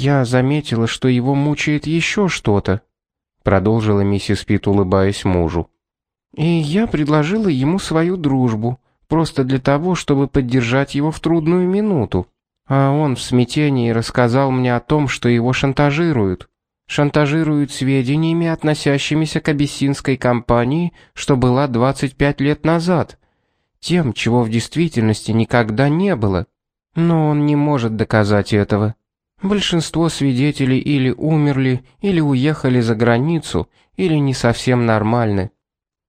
«Я заметила, что его мучает еще что-то», — продолжила миссис Пит, улыбаясь мужу. «И я предложила ему свою дружбу, просто для того, чтобы поддержать его в трудную минуту. А он в смятении рассказал мне о том, что его шантажируют. Шантажируют сведениями, относящимися к абиссинской компании, что была 25 лет назад. Тем, чего в действительности никогда не было. Но он не может доказать этого. Большинство свидетелей или умерли, или уехали за границу, или не совсем нормальны.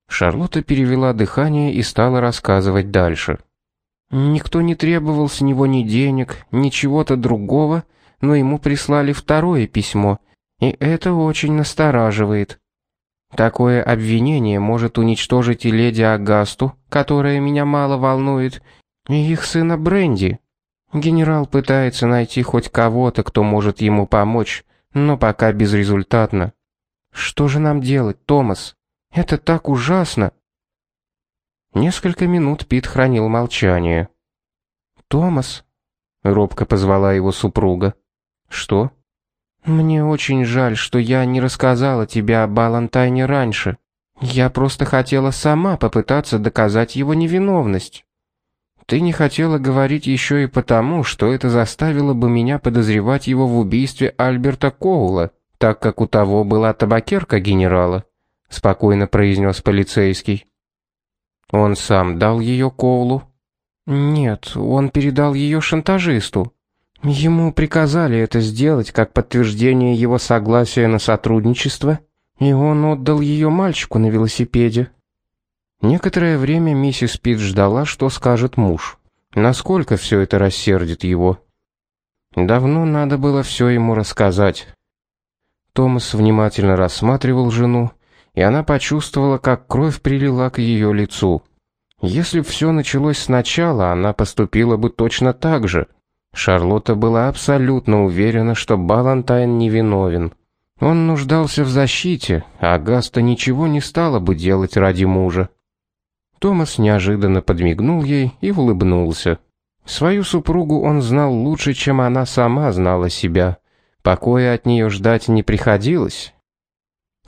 Шарлотта перевела дыхание и стала рассказывать дальше. Никто не требовал с него ни денег, ни чего-то другого, но ему прислали второе письмо, и это очень настораживает. Такое обвинение может уничтожить и леди Агасту, которая меня мало волнует, и их сына Бренди. Генерал пытается найти хоть кого-то, кто может ему помочь, но пока безрезультатно. Что же нам делать, Томас? Это так ужасно. Несколько минут Пит хранил молчание. Томас, робко позвала его супруга. Что? Мне очень жаль, что я не рассказала тебе о Балантайне раньше. Я просто хотела сама попытаться доказать его невиновность. Ты не хотела говорить еще и потому, что это заставило бы меня подозревать его в убийстве Альберта Коула, так как у того была табакерка генерала, спокойно произнес полицейский. Он сам дал ее Коулу? Нет, он передал ее шантажисту. Ему приказали это сделать как подтверждение его согласия на сотрудничество, и он отдал ее мальчику на велосипеде. Некоторое время миссис Пит ждала, что скажет муж. Насколько все это рассердит его. Давно надо было все ему рассказать. Томас внимательно рассматривал жену, и она почувствовала, как кровь прилила к ее лицу. Если все началось сначала, она поступила бы точно так же. Шарлотта была абсолютно уверена, что Балантайн невиновен. Он нуждался в защите, а Гаста ничего не стала бы делать ради мужа. Томас неожиданно подмигнул ей и улыбнулся. Свою супругу он знал лучше, чем она сама знала себя. Покоя от нее ждать не приходилось.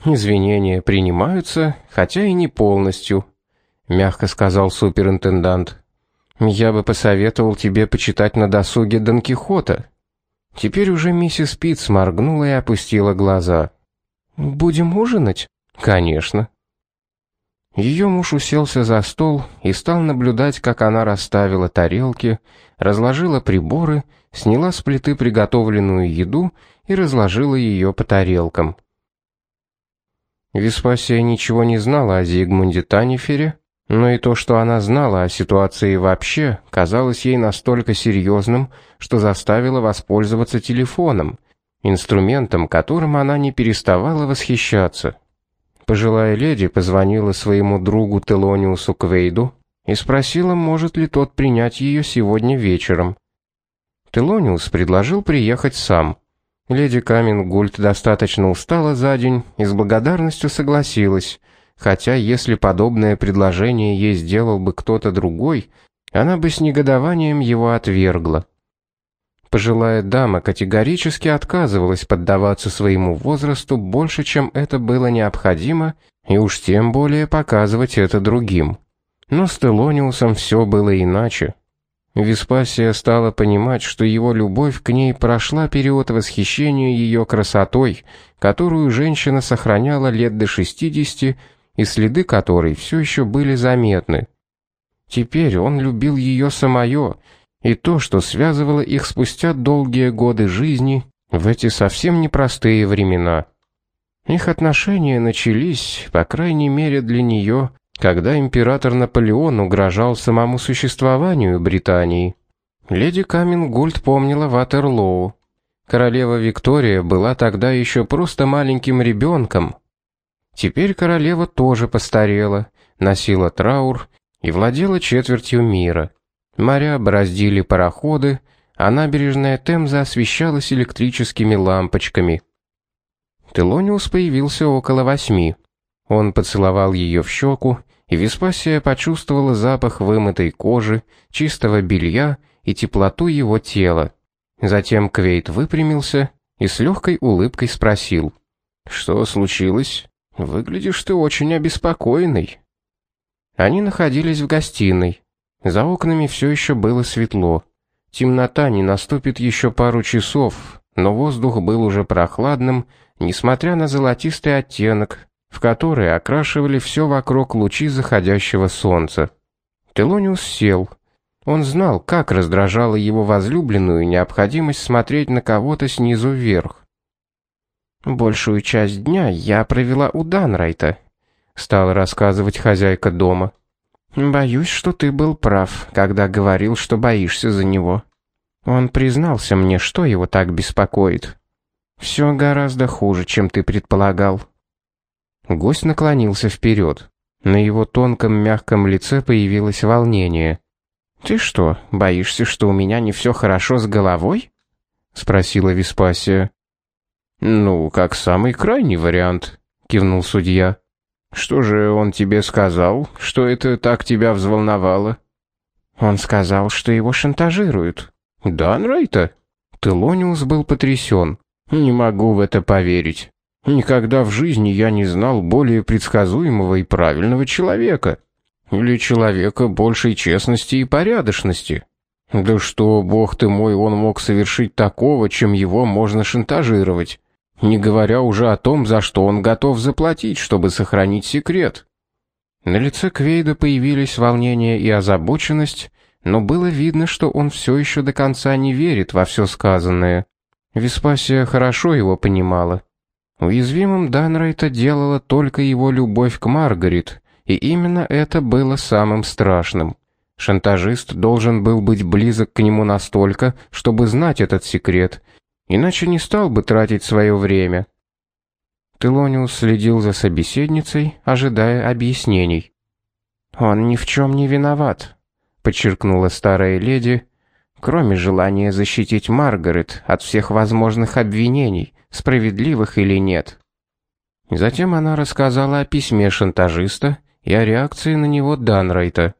Извинения принимаются, хотя и не полностью, мягко сказал суперинтендант. Я бы посоветовал тебе почитать на досуге Дон Кихота. Теперь уже миссис Питц моргнула и опустила глаза. Будем ужинать? Конечно. Ее муж уселся за стол и стал наблюдать, как она расставила тарелки, разложила приборы, сняла с плиты приготовленную еду и разложила ее по тарелкам. Веспасия ничего не знала о Зигмунде Танифере, но и то, что она знала о ситуации вообще, казалось ей настолько серьезным, что заставило воспользоваться телефоном, инструментом, которым она не переставала восхищаться. Пожилая леди позвонила своему другу Телониусу Квейду и спросила, может ли тот принять ее сегодня вечером. Телониус предложил приехать сам. Леди Камингульт достаточно устала за день и с благодарностью согласилась, хотя если подобное предложение ей сделал бы кто-то другой, она бы с негодованием его отвергла. Пожилая дама категорически отказывалась поддаваться своему возрасту больше, чем это было необходимо, и уж тем более показывать это другим. Но с Телониусом все было иначе. Веспасия стала понимать, что его любовь к ней прошла период восхищения ее красотой, которую женщина сохраняла лет до 60 и следы которой все еще были заметны. Теперь он любил ее самое, и то, что связывало их спустя долгие годы жизни в эти совсем непростые времена. Их отношения начались, по крайней мере для нее, когда император Наполеон угрожал самому существованию Британии. Леди Камингульд помнила Ватерлоу. Королева Виктория была тогда еще просто маленьким ребенком. Теперь королева тоже постарела, носила траур и владела четвертью мира. Моря бороздили пароходы, а набережная Темза освещалась электрическими лампочками. Телониус появился около восьми. Он поцеловал ее в щеку, и Веспасия почувствовала запах вымытой кожи, чистого белья и теплоту его тела. Затем Квейт выпрямился и с легкой улыбкой спросил. «Что случилось? Выглядишь ты очень обеспокоенный». Они находились в гостиной. За окнами все еще было светло. Темнота не наступит еще пару часов, но воздух был уже прохладным, несмотря на золотистый оттенок, в который окрашивали все вокруг лучи заходящего солнца. Телониус сел. Он знал, как раздражала его возлюбленную необходимость смотреть на кого-то снизу вверх. «Большую часть дня я провела у Данрайта», — стала рассказывать хозяйка дома. «Боюсь, что ты был прав, когда говорил, что боишься за него. Он признался мне, что его так беспокоит. Все гораздо хуже, чем ты предполагал». Гость наклонился вперед. На его тонком мягком лице появилось волнение. «Ты что, боишься, что у меня не все хорошо с головой?» — спросила Веспасия. «Ну, как самый крайний вариант», — кивнул судья. «Что же он тебе сказал, что это так тебя взволновало?» «Он сказал, что его шантажируют». «Да, Нрайта?» Телониус был потрясен. «Не могу в это поверить. Никогда в жизни я не знал более предсказуемого и правильного человека. Или человека большей честности и порядочности. Да что, бог ты мой, он мог совершить такого, чем его можно шантажировать, не говоря уже о том, за что он готов заплатить, чтобы сохранить секрет. На лице Квейда появились волнение и озабоченность, но было видно, что он все еще до конца не верит во все сказанное. Веспасия хорошо его понимала. Уязвимым Данрайта делала только его любовь к Маргарет, и именно это было самым страшным. Шантажист должен был быть близок к нему настолько, чтобы знать этот секрет, иначе не стал бы тратить свое время. Телониус следил за собеседницей, ожидая объяснений. «Он ни в чем не виноват», — подчеркнула старая леди, кроме желания защитить Маргарет от всех возможных обвинений, справедливых или нет. Затем она рассказала о письме шантажиста и о реакции на него Данрайта.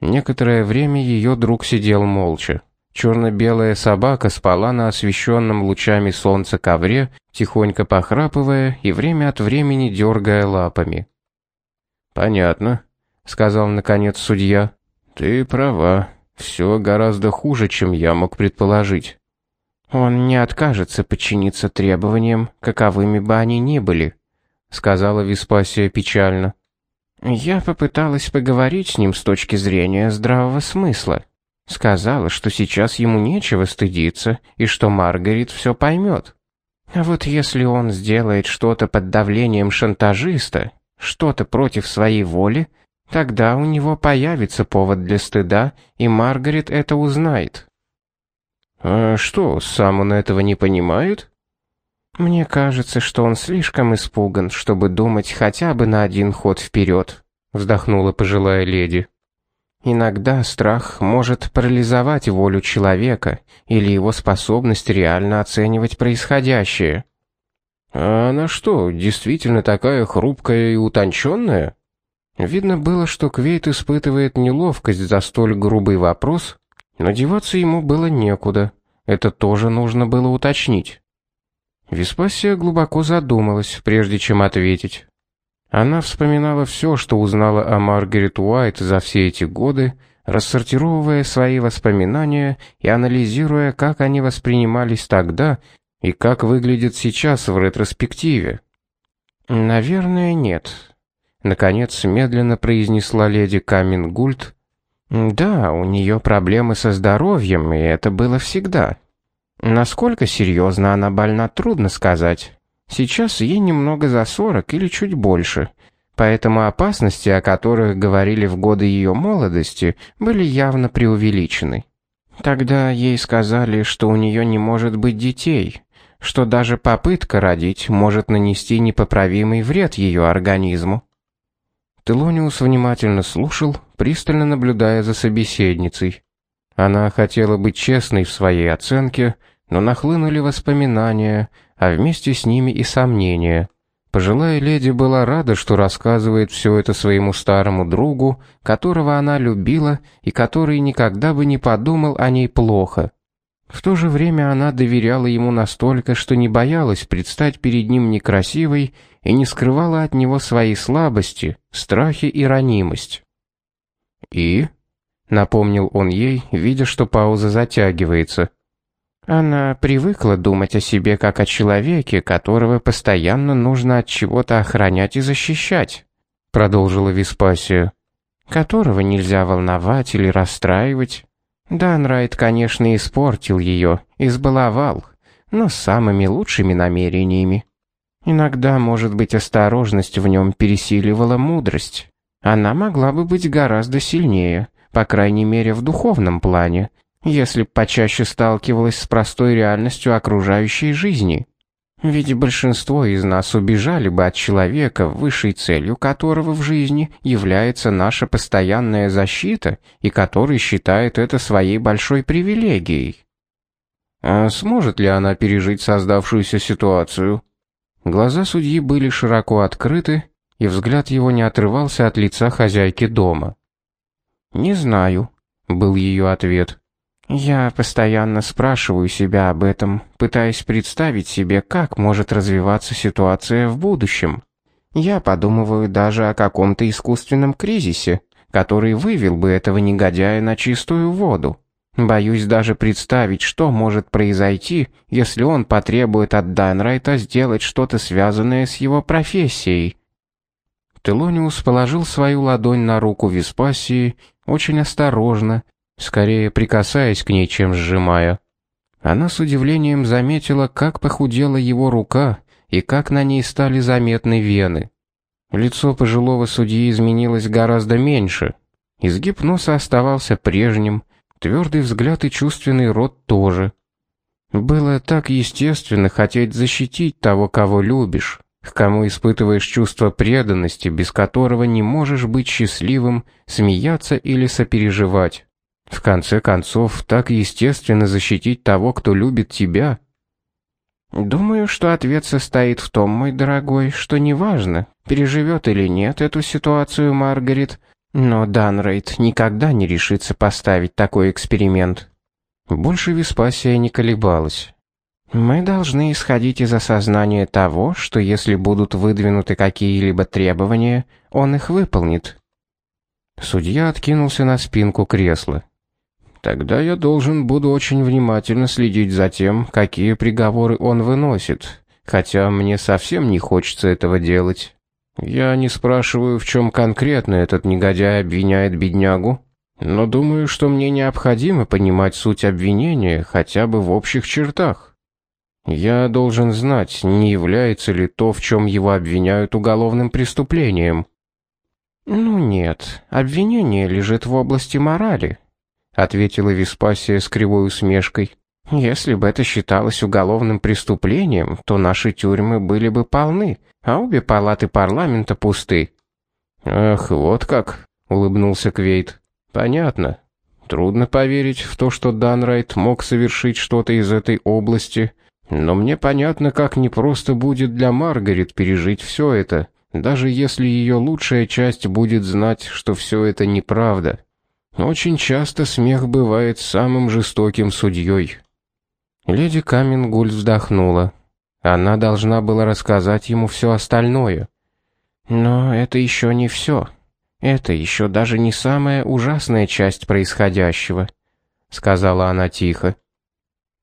Некоторое время ее друг сидел молча. Черно-белая собака спала на освещенном лучами солнца ковре, тихонько похрапывая и время от времени дергая лапами. «Понятно», — сказал наконец судья. «Ты права. Все гораздо хуже, чем я мог предположить. Он не откажется подчиниться требованиям, каковыми бы они ни были, сказала Веспасия печально. Я попыталась поговорить с ним с точки зрения здравого смысла. Сказала, что сейчас ему нечего стыдиться и что Маргарет все поймет. А вот если он сделает что-то под давлением шантажиста, что-то против своей воли, тогда у него появится повод для стыда, и Маргарет это узнает. «А что, сам он этого не понимает?» «Мне кажется, что он слишком испуган, чтобы думать хотя бы на один ход вперед», — вздохнула пожилая леди. «Иногда страх может парализовать волю человека или его способность реально оценивать происходящее». «А она что, действительно такая хрупкая и утонченная?» Видно было, что Квейт испытывает неловкость за столь грубый вопрос, но деваться ему было некуда. Это тоже нужно было уточнить. Веспасия глубоко задумалась, прежде чем ответить. Она вспоминала все, что узнала о Маргарет Уайт за все эти годы, рассортировывая свои воспоминания и анализируя, как они воспринимались тогда и как выглядят сейчас в ретроспективе. «Наверное, нет», — наконец медленно произнесла леди Камингульт, да, у нее проблемы со здоровьем, и это было всегда. Насколько серьезно она больна, трудно сказать. Сейчас ей немного за сорок или чуть больше, поэтому опасности, о которых говорили в годы ее молодости, были явно преувеличены. Тогда ей сказали, что у нее не может быть детей, что даже попытка родить может нанести непоправимый вред ее организму. Телониус внимательно слушал, пристально наблюдая за собеседницей. Она хотела быть честной в своей оценке, но нахлынули воспоминания, а вместе с ними и сомнения. Пожилая леди была рада, что рассказывает все это своему старому другу, которого она любила и который никогда бы не подумал о ней плохо. В то же время она доверяла ему настолько, что не боялась предстать перед ним некрасивой и не скрывала от него свои слабости, страхи и ранимость. «И?» — напомнил он ей, видя, что пауза затягивается. Она привыкла думать о себе как о человеке, которого постоянно нужно от чего-то охранять и защищать, продолжила Веспасия, которого нельзя волновать или расстраивать. Данрайт, конечно, испортил ее, избаловал, но с самыми лучшими намерениями. Иногда, может быть, осторожность в нем пересиливала мудрость. Она могла бы быть гораздо сильнее, по крайней мере, в духовном плане, если б почаще сталкивалась с простой реальностью окружающей жизни. Ведь большинство из нас убежали бы от человека, высшей целью которого в жизни является наша постоянная защита и который считает это своей большой привилегией. А сможет ли она пережить создавшуюся ситуацию? Глаза судьи были широко открыты, и взгляд его не отрывался от лица хозяйки дома. «Не знаю», — был ее ответ. Я постоянно спрашиваю себя об этом, пытаясь представить себе, как может развиваться ситуация в будущем. Я подумываю даже о каком-то искусственном кризисе, который вывел бы этого негодяя на чистую воду. Боюсь даже представить, что может произойти, если он потребует от Данрайта сделать что-то связанное с его профессией. Телониус положил свою ладонь на руку Веспасии очень осторожно, скорее прикасаясь к ней, чем сжимая. Она с удивлением заметила, как похудела его рука и как на ней стали заметны вены. Лицо пожилого судьи изменилось гораздо меньше. Изгиб носа оставался прежним, твердый взгляд и чувственный рот тоже. Было так естественно хотеть защитить того, кого любишь, к кому испытываешь чувство преданности, без которого не можешь быть счастливым, смеяться или сопереживать. В конце концов, так естественно защитить того, кто любит тебя. Думаю, что ответ состоит в том, мой дорогой, что неважно, переживет или нет эту ситуацию Маргарет, но Данрейд никогда не решится поставить такой эксперимент. Больше Веспасия не колебалась. Мы должны исходить из осознания того, что если будут выдвинуты какие-либо требования, он их выполнит. Судья откинулся на спинку кресла. Тогда я должен буду очень внимательно следить за тем, какие приговоры он выносит, хотя мне совсем не хочется этого делать. Я не спрашиваю, в чем конкретно этот негодяй обвиняет беднягу, но думаю, что мне необходимо понимать суть обвинения хотя бы в общих чертах. Я должен знать, не является ли то, в чем его обвиняют, уголовным преступлением. Ну нет, обвинение лежит в области морали, ответила Веспасия с кривой усмешкой. Если бы это считалось уголовным преступлением, то наши тюрьмы были бы полны, а обе палаты парламента пусты. Ах, вот как, улыбнулся Квейт. Понятно. Трудно поверить в то, что Данрайт мог совершить что-то из этой области, но мне понятно, как непросто будет для Маргарет пережить все это, даже если ее лучшая часть будет знать, что все это неправда. Очень часто смех бывает самым жестоким судьей. Леди Камингуль вздохнула. Она должна была рассказать ему все остальное. Но это еще не все. Это еще даже не самая ужасная часть происходящего, сказала она тихо.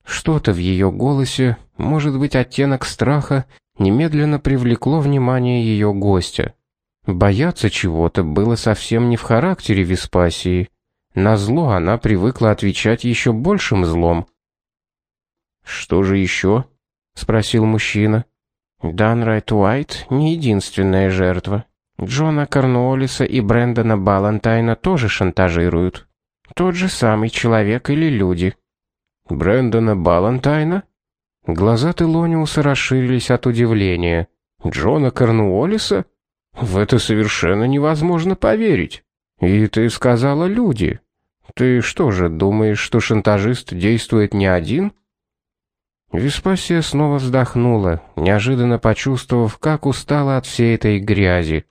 Что-то в ее голосе, может быть, оттенок страха, немедленно привлекло внимание ее гостя. Бояться чего-то было совсем не в характере Веспасии. На зло она привыкла отвечать еще большим злом. «Что же еще?» — спросил мужчина. «Данрайт Уайт не единственная жертва. Джона Корнуоллиса и Брэндона Балантайна тоже шантажируют. Тот же самый человек или люди». «Брэндона Балантайна?» Глаза Телониуса расширились от удивления. «Джона Корнуоллиса? В это совершенно невозможно поверить. И ты сказала люди. Ты что же, думаешь, что шантажист действует не один? Веспасия снова вздохнула, неожиданно почувствовав, как устала от всей этой грязи.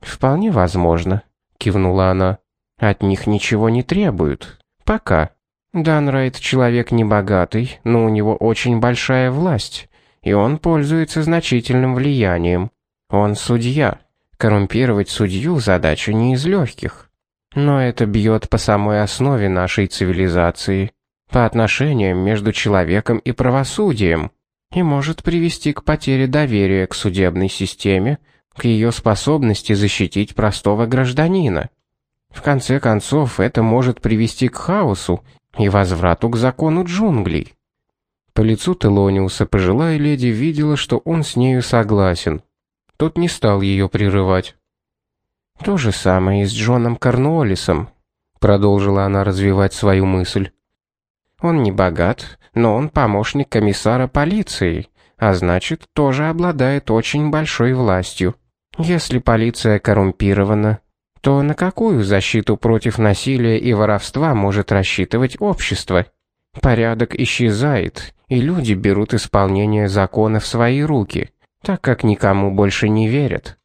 Вполне возможно, кивнула она. От них ничего не требуют. Пока. Данрайт человек небогатый, но у него очень большая власть, и он пользуется значительным влиянием. Он судья. Коррумпировать судью задача не из легких. Но это бьет по самой основе нашей цивилизации, по отношениям между человеком и правосудием, и может привести к потере доверия к судебной системе, к ее способности защитить простого гражданина. В конце концов, это может привести к хаосу и возврату к закону джунглей. По лицу Телониуса пожилая леди видела, что он с нею согласен. Тот не стал ее прерывать. «То же самое и с Джоном Корнуоллисом», — продолжила она развивать свою мысль. «Он не богат, но он помощник комиссара полиции, а значит, тоже обладает очень большой властью. Если полиция коррумпирована, то на какую защиту против насилия и воровства может рассчитывать общество? Порядок исчезает, и люди берут исполнение закона в свои руки, так как никому больше не верят.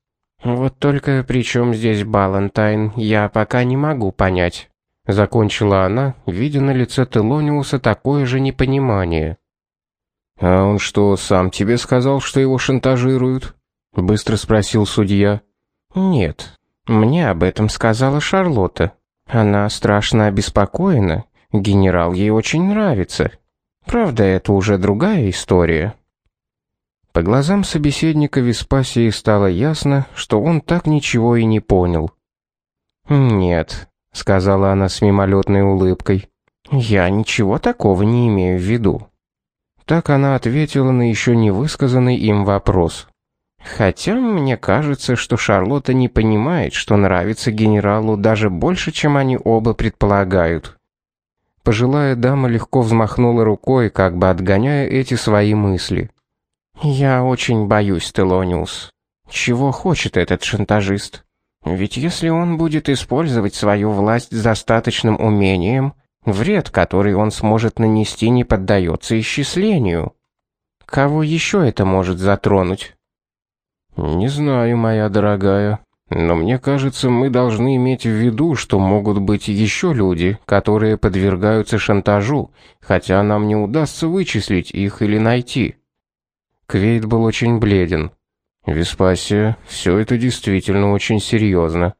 Вот только при чем здесь Балантайн, я пока не могу понять. Закончила она, видя на лице Телониуса такое же непонимание. «А он что, сам тебе сказал, что его шантажируют?» Быстро спросил судья. «Нет, мне об этом сказала Шарлотта. Она страшно обеспокоена. Генерал ей очень нравится. Правда, это уже другая история. По глазам собеседника Веспасии стало ясно, что он так ничего и не понял. «Нет», — сказала она с мимолетной улыбкой, — «я ничего такого не имею в виду». Так она ответила на еще не высказанный им вопрос. Хотя мне кажется, что Шарлотта не понимает, что нравится генералу даже больше, чем они оба предполагают. Пожилая дама легко взмахнула рукой, как бы отгоняя эти свои мысли. «Я очень боюсь, Телониус. Чего хочет этот шантажист? Ведь если он будет использовать свою власть с достаточным умением, вред, который он сможет нанести, не поддается исчислению. Кого еще это может затронуть?» «Не знаю, моя дорогая, но мне кажется, мы должны иметь в виду, что могут быть еще люди, которые подвергаются шантажу, хотя нам не удастся вычислить их или найти». Квейт был очень бледен. «Веспасия, все это действительно очень серьезно.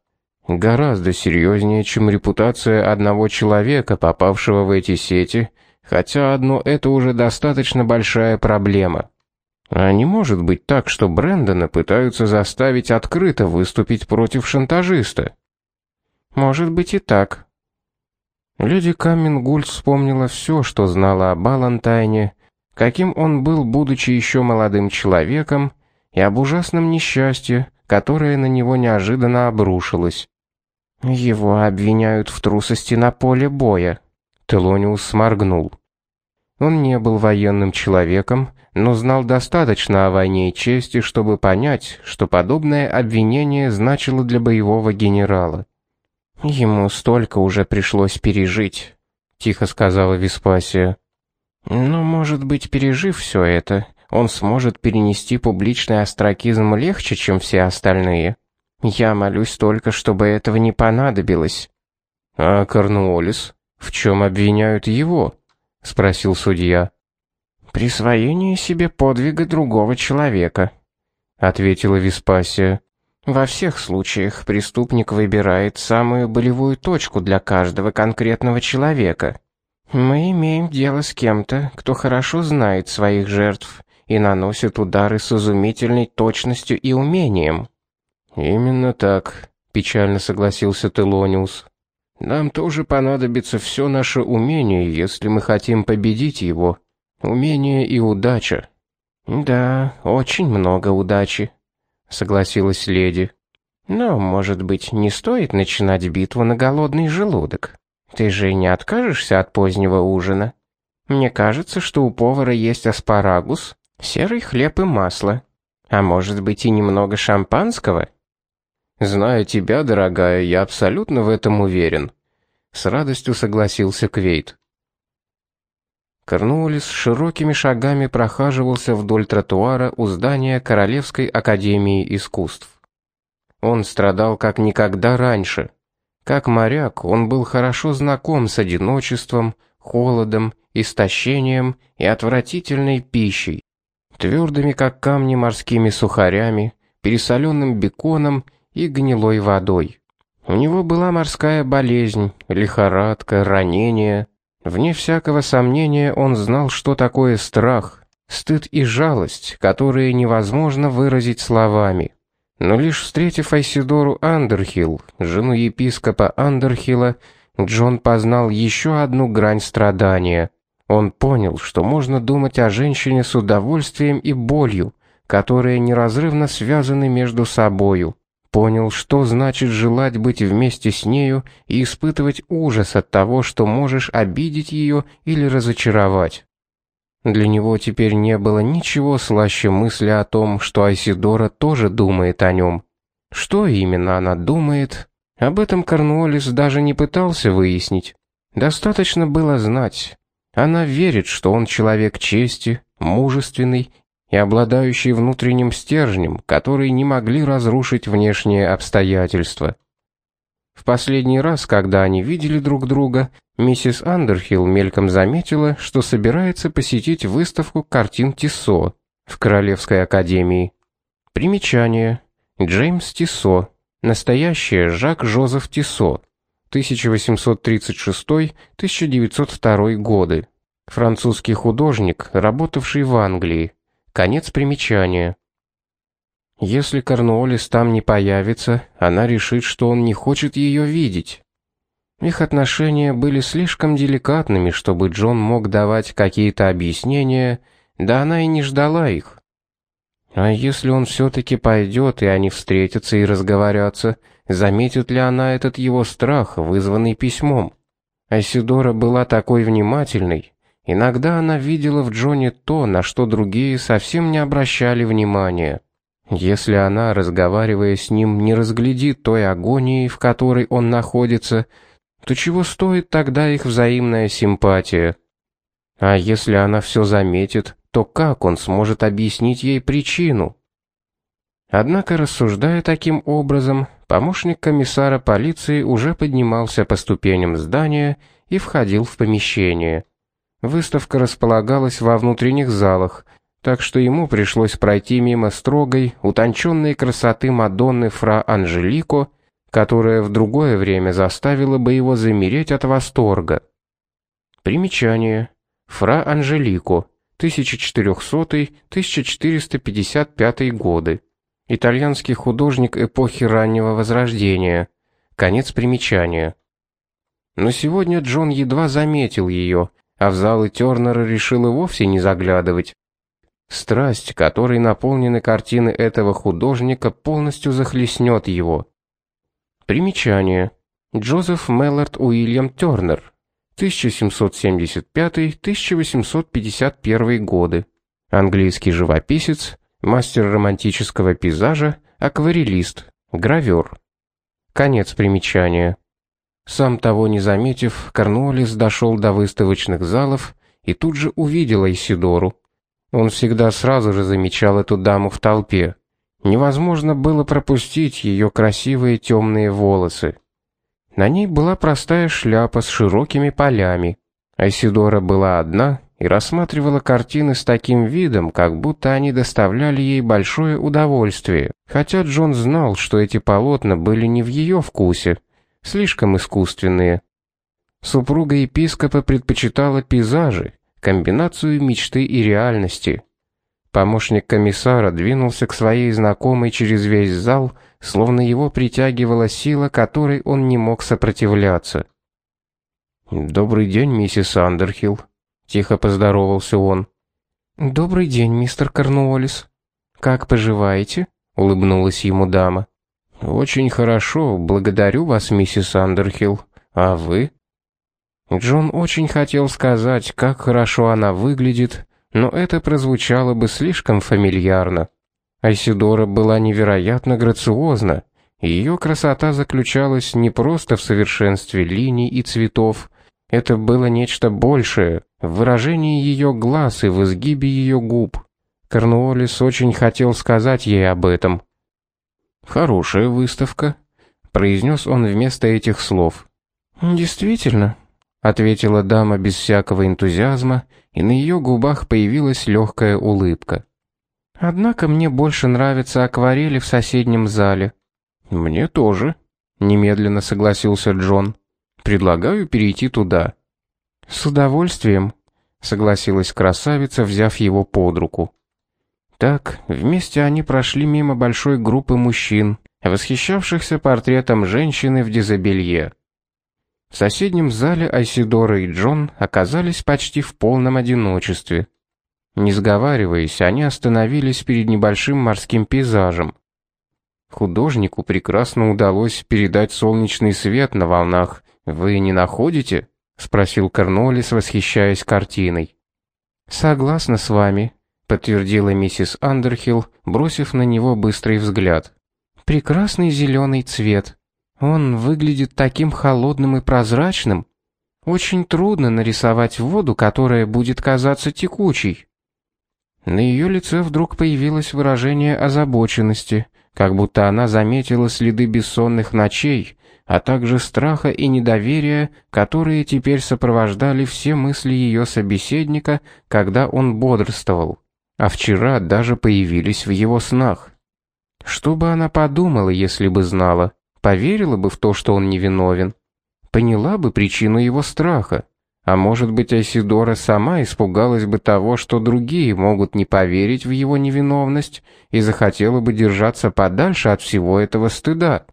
Гораздо серьезнее, чем репутация одного человека, попавшего в эти сети, хотя одно это уже достаточно большая проблема». А не может быть так, что Брэндона пытаются заставить открыто выступить против шантажиста. Может быть и так. Леди Каммингульд вспомнила все, что знала о Балантайне, каким он был, будучи еще молодым человеком, и об ужасном несчастье, которое на него неожиданно обрушилось. Его обвиняют в трусости на поле боя. Телониус сморгнул. Он не был военным человеком, но знал достаточно о войне и чести, чтобы понять, что подобное обвинение значило для боевого генерала. «Ему столько уже пришлось пережить», — тихо сказала Веспасия. «Но, может быть, пережив все это, он сможет перенести публичный остракизм легче, чем все остальные. Я молюсь только, чтобы этого не понадобилось». «А Корнуоллис? В чем обвиняют его?» — спросил судья. «Присвоение себе подвига другого человека», — ответила Веспасия. «Во всех случаях преступник выбирает самую болевую точку для каждого конкретного человека. Мы имеем дело с кем-то, кто хорошо знает своих жертв и наносит удары с изумительной точностью и умением». «Именно так», — печально согласился Телониус. «Нам тоже понадобится все наше умение, если мы хотим победить его». Умение и удача. Да, очень много удачи, согласилась леди. Но, может быть, не стоит начинать битву на голодный желудок. Ты же не откажешься от позднего ужина? Мне кажется, что у повара есть аспарагус, серый хлеб и масло. А может быть и немного шампанского? Зная тебя, дорогая, я абсолютно в этом уверен. С радостью согласился Квейт. Корнуоллис широкими шагами прохаживался вдоль тротуара у здания Королевской академии искусств. Он страдал как никогда раньше. Как моряк, он был хорошо знаком с одиночеством, холодом, истощением и отвратительной пищей, твердыми как камни морскими сухарями, пересоленным беконом и гнилой водой. У него была морская болезнь, лихорадка, ранение. Вне всякого сомнения он знал, что такое страх, стыд и жалость, которые невозможно выразить словами. Но лишь встретив Айсидору Андерхилл, жену епископа Андерхилла, Джон познал еще одну грань страдания. Он понял, что можно думать о женщине с удовольствием и болью, которые неразрывно связаны между собою. Понял, что значит желать быть вместе с нею и испытывать ужас от того, что можешь обидеть ее или разочаровать. Для него теперь не было ничего слаще мысли о том, что Айсидора тоже думает о нем. Что именно она думает, об этом Корнуоллис даже не пытался выяснить. Достаточно было знать. Она верит, что он человек чести, мужественный и обладающий внутренним стержнем, который не могли разрушить внешние обстоятельства. В последний раз, когда они видели друг друга, миссис Андерхилл мельком заметила, что собирается посетить выставку картин Тиссо в Королевской академии. Примечание. Джеймс Тиссо, Настоящее Жак-Жозеф Тиссо, 1836-1902 годы. Французский художник, работавший в Англии. Конец примечания. Если Корнуоллис там не появится, она решит, что он не хочет ее видеть. Их отношения были слишком деликатными, чтобы Джон мог давать какие-то объяснения, да она и не ждала их. А если он все-таки пойдет, и они встретятся и разговорятся, заметит ли она этот его страх, вызванный письмом? Айсидора была такой внимательной. Иногда она видела в Джоне то, на что другие совсем не обращали внимания. Если она, разговаривая с ним, не разглядит той агонии, в которой он находится, то чего стоит тогда их взаимная симпатия? А если она все заметит, то как он сможет объяснить ей причину? Однако, рассуждая таким образом, помощник комиссара полиции уже поднимался по ступеням здания и входил в помещение. Выставка располагалась во внутренних залах, так что ему пришлось пройти мимо строгой, утонченной красоты Мадонны фра Анжелико, которая в другое время заставила бы его замереть от восторга. Примечание. Фра Анжелико 1400-1455 годы. Итальянский художник эпохи раннего Возрождения. Конец примечания. Но сегодня Джон едва заметил ее, а в залы Тернера решил и вовсе не заглядывать. Страсть, которой наполнены картины этого художника, полностью захлестнет его. Примечание. Джозеф Меллард Уильям Тернер, 1775-1851 годы. Английский живописец, мастер романтического пейзажа, акварелист, гравер. Конец примечания. Сам того не заметив, Корнуоллис дошел до выставочных залов и тут же увидел Айсидору. Он всегда сразу же замечал эту даму в толпе. Невозможно было пропустить ее красивые темные волосы. На ней была простая шляпа с широкими полями. Айсидора была одна и рассматривала картины с таким видом, как будто они доставляли ей большое удовольствие, хотя Джон знал, что эти полотна были не в ее вкусе, слишком искусственные. Супруга епископа предпочитала пейзажи, комбинацию мечты и реальности. Помощник комиссара двинулся к своей знакомой через весь зал, словно его притягивала сила, которой он не мог сопротивляться. «Добрый день, миссис Андерхилл», — тихо поздоровался он. «Добрый день, мистер Корнуоллис. Как поживаете?» — улыбнулась ему дама. «Очень хорошо, благодарю вас, миссис Андерхилл. А вы?» Джон очень хотел сказать, как хорошо она выглядит, но это прозвучало бы слишком фамильярно. Айсидора была невероятно грациозна, ее красота заключалась не просто в совершенстве линий и цветов, это было нечто большее, в выражении ее глаз и в изгибе ее губ. Корнуоллис очень хотел сказать ей об этом. «Хорошая выставка», — произнес он вместо этих слов. «Действительно», — ответила дама без всякого энтузиазма, и на ее губах появилась легкая улыбка. Однако мне больше нравятся акварели в соседнем зале. Мне тоже, немедленно согласился Джон. Предлагаю перейти туда. С удовольствием, согласилась красавица, взяв его под руку. Так, вместе они прошли мимо большой группы мужчин, восхищавшихся портретом женщины в дизобелье. В соседнем зале Айсидора и Джон оказались почти в полном одиночестве. Не сговариваясь, они остановились перед небольшим морским пейзажем. Художнику прекрасно удалось передать солнечный свет на волнах. Вы не находите? спросил Корнолис, восхищаясь картиной. Согласна с вами, подтвердила миссис Андерхилл, бросив на него быстрый взгляд. Прекрасный зеленый цвет. Он выглядит таким холодным и прозрачным. Очень трудно нарисовать воду, которая будет казаться текучей. На ее лице вдруг появилось выражение озабоченности, как будто она заметила следы бессонных ночей, а также страха и недоверия, которые теперь сопровождали все мысли ее собеседника, когда он бодрствовал, а вчера даже появились в его снах. Что бы она подумала, если бы знала? Поверила бы в то, что он невиновен? Поняла бы причину его страха? А может быть, Айсидора сама испугалась бы того, что другие могут не поверить в его невиновность и захотела бы держаться подальше от всего этого стыда.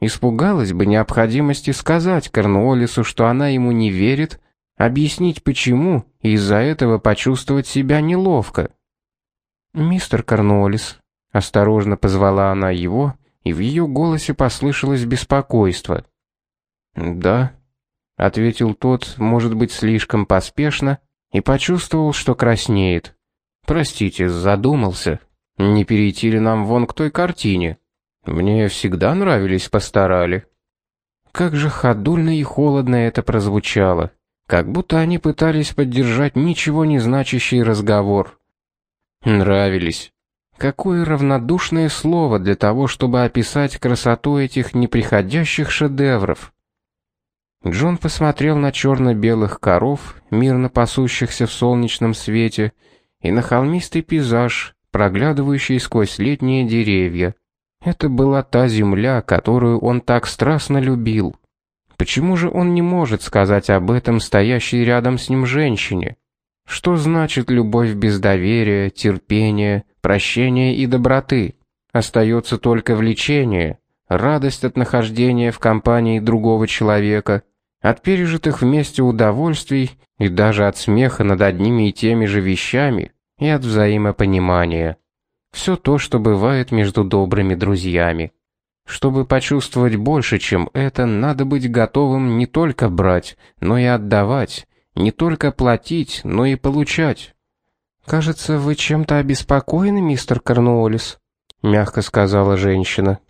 Испугалась бы необходимости сказать Корнуоллису, что она ему не верит, объяснить почему и из-за этого почувствовать себя неловко. «Мистер Корнуоллис», — осторожно позвала она его, и в ее голосе послышалось беспокойство. «Да», ответил тот, может быть, слишком поспешно, и почувствовал, что краснеет. Простите, задумался. Не перейти ли нам вон к той картине? Мне всегда нравились пасторали. Как же ходульно и холодно это прозвучало, как будто они пытались поддержать ничего не значащий разговор. Нравились. Какое равнодушное слово для того, чтобы описать красоту этих неприходящих шедевров. Джон посмотрел на черно-белых коров, мирно пасущихся в солнечном свете, и на холмистый пейзаж, проглядывающий сквозь летние деревья. Это была та земля, которую он так страстно любил. Почему же он не может сказать об этом стоящей рядом с ним женщине? Что значит любовь без доверия, терпения, прощения и доброты? Остается только влечение, радость от нахождения в компании другого человека, от пережитых вместе удовольствий и даже от смеха над одними и теми же вещами и от взаимопонимания. Все то, что бывает между добрыми друзьями. Чтобы почувствовать больше, чем это, надо быть готовым не только брать, но и отдавать, не только платить, но и получать. «Кажется, вы чем-то обеспокоены, мистер Корнуоллис», — мягко сказала женщина.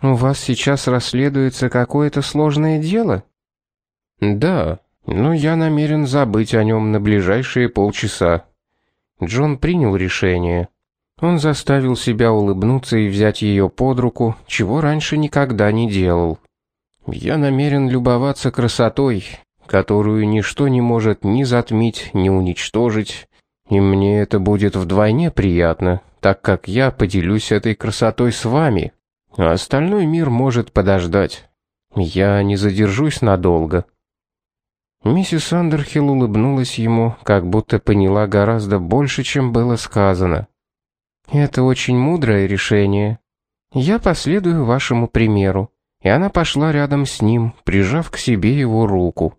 У вас сейчас расследуется какое-то сложное дело? Да, но я намерен забыть о нем на ближайшие полчаса. Джон принял решение. Он заставил себя улыбнуться и взять ее под руку, чего раньше никогда не делал. Я намерен любоваться красотой, которую ничто не может ни затмить, ни уничтожить, и мне это будет вдвойне приятно, так как я поделюсь этой красотой с вами а остальной мир может подождать. Я не задержусь надолго. Миссис Андерхилл улыбнулась ему, как будто поняла гораздо больше, чем было сказано. Это очень мудрое решение. Я последую вашему примеру. И она пошла рядом с ним, прижав к себе его руку.